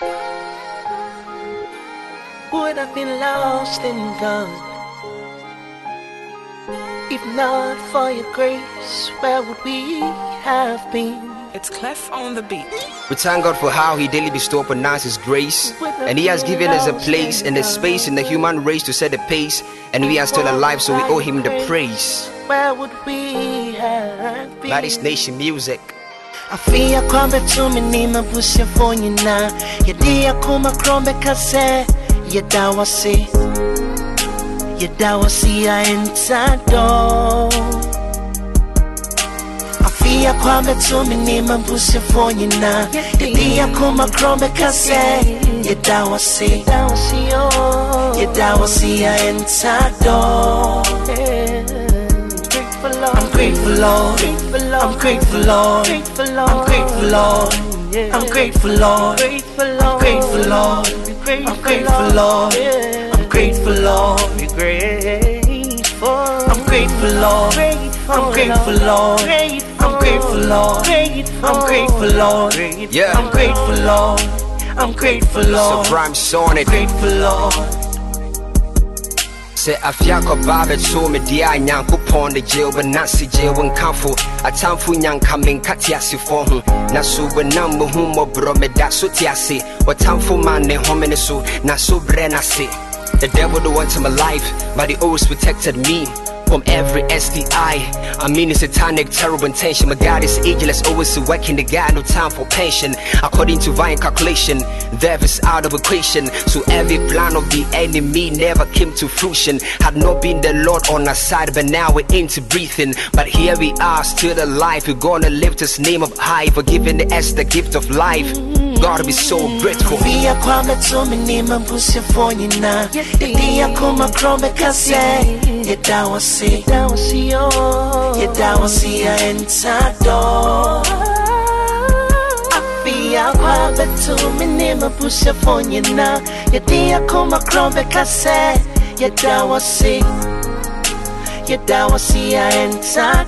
Would have been lost and gone. If not for your grace, where would we have been? It's Clef on the beat. We thank God for how He daily bestows upon us His grace, and He has given us a place and a space in the human race to set the pace, and we are still alive, so we owe Him the praise. Where would we have been? That is nation music afia kwambe tumenima busya vonyina yadiya kuma krombe kase. Yadawasi yadawasi ya entado afia kwambe tumenima busya vonyina yadiya kuma krombe kase. Yadawasi yadawasi ya entado hey wase a ɛnta dɔ I'm grateful, Lord. I'm grateful, Lord. I'm grateful, Lord. I'm grateful, Lord. I'm grateful, Lord. I'm grateful, Lord. I'm grateful, Lord. I'm grateful, Lord. I'm grateful, Lord. I'm grateful, Lord. I'm grateful, Lord. Yeah. I'm grateful, Lord. I'm grateful, Lord. So rhymes on it. Grateful, Lord. Sɛ afia kɔbaa bɛtoo me deɛ a nyankopɔn ne gyew bɛnase gyew nkamfo atamfo nyanka menka te asefoɔ ho na so bɛnam mehu mmɔborɔ meda so te ase ɔtamfo ma ne homene so na so brɛ n'ase The devil don't want my life, but he always protected me from every STI. I mean, it's a satanic, terrible intention. My God is ageless, always working. The guy, no time for pension. According to divine calculation, death is out of equation. So every plan of the enemy never came to fruition. Had not been the Lord on our side, but now we're into breathing. But here we are, still alive. We're gonna lift His name up high for giving us the gift of life gotta be so grateful. Via kwa metumi ni mambuse fonyi na. Dia kuma krome kase Yedawa si. Yedawa si ya entado Via kwa metumi ni mambuse fonyi na. Dia kuma krome kase Yedawa si. Yedawa si ya entado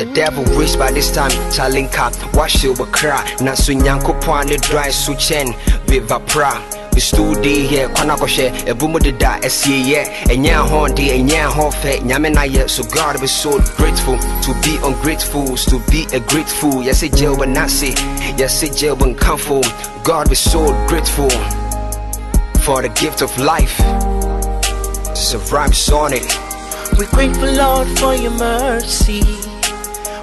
The devil reached by this time, Chalinka, wash your cry. Nansu nyankopon the dry suchen, viva pra. We stood here, Kwanakoshe, a boomer did die, a see yeah, and yeah, Hondi, and yeah, Hofe, Yamena, so God be so grateful to be ungrateful, to be a grateful. Yes, it jail, but see. yes, it jail, but comfort. God be so grateful for the gift of life. It's a rhyme sonnet. We're grateful, Lord, for your mercy.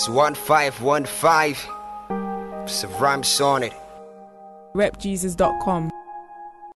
It's 1515 It's a rhymes on it Repjesus.com.